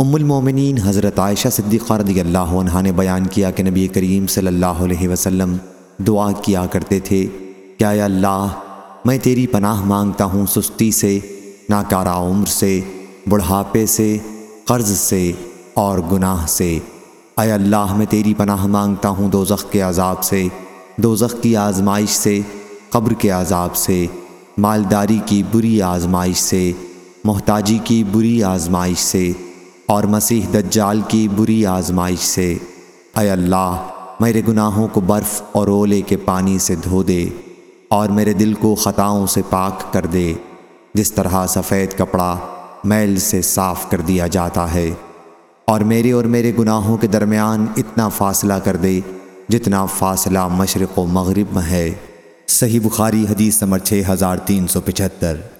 ام المومنین حضرت عائشہ صدیقہ رضی اللہ عنہ نے بیان کیا کہ نبی کریم صلی اللہ علیہ وسلم دعا کیا کرتے تھے کہ اے اللہ، میں تیری پناہ مانگتا ہوں سستی سے، ناکارہ عمر سے، بڑھاپے سے، قرض سے اور گناہ سے۔ اے اللہ، میں تیری پناہ مانگتا ہوں دوزخ کے عذاب سے، دوزخ کی آزمائش سے، قبر کے عذاب سے، مالداری کی بری آزمائش سے، محتاجی کی بری آزمائش سے۔ اور مسیح دجال کی بری آزمائش سے۔ اے اللہ، میرے گناہوں کو برف اور اولے کے پانی سے دھو دے اور میرے دل کو خطاؤں سے پاک کر دے۔ جس طرح سفید کپڑا میل سے صاف کر دیا جاتا ہے۔ اور میرے اور میرے گناہوں کے درمیان اتنا فاصلہ کر دے جتنا فاصلہ مشرق و مغرب میں ہے۔ صحیح بخاری حدیث نمبر 6375